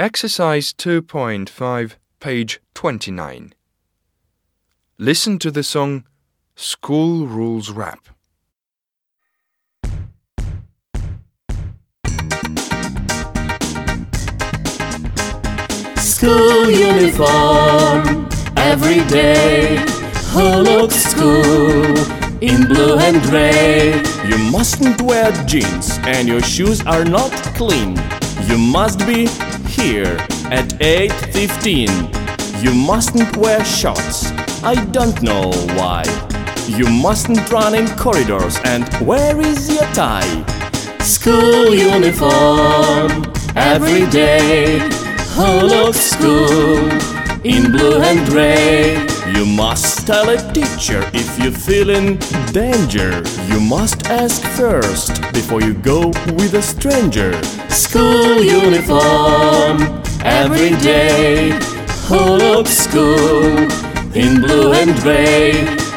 Exercise 2.5, page 29. Listen to the song School Rules Rap. School uniform every day. Who looks school in blue and gray? You mustn't wear jeans and your shoes are not clean. You must be here at 8:15. You mustn't wear shorts. I don't know why. You mustn't run in corridors and where is your tie? School uniform every day. Who looks school in blue and gray? You must tell a teacher if you feel in danger. You must ask first before you go with a stranger. School uniform every day. Who looks school in blue and gray?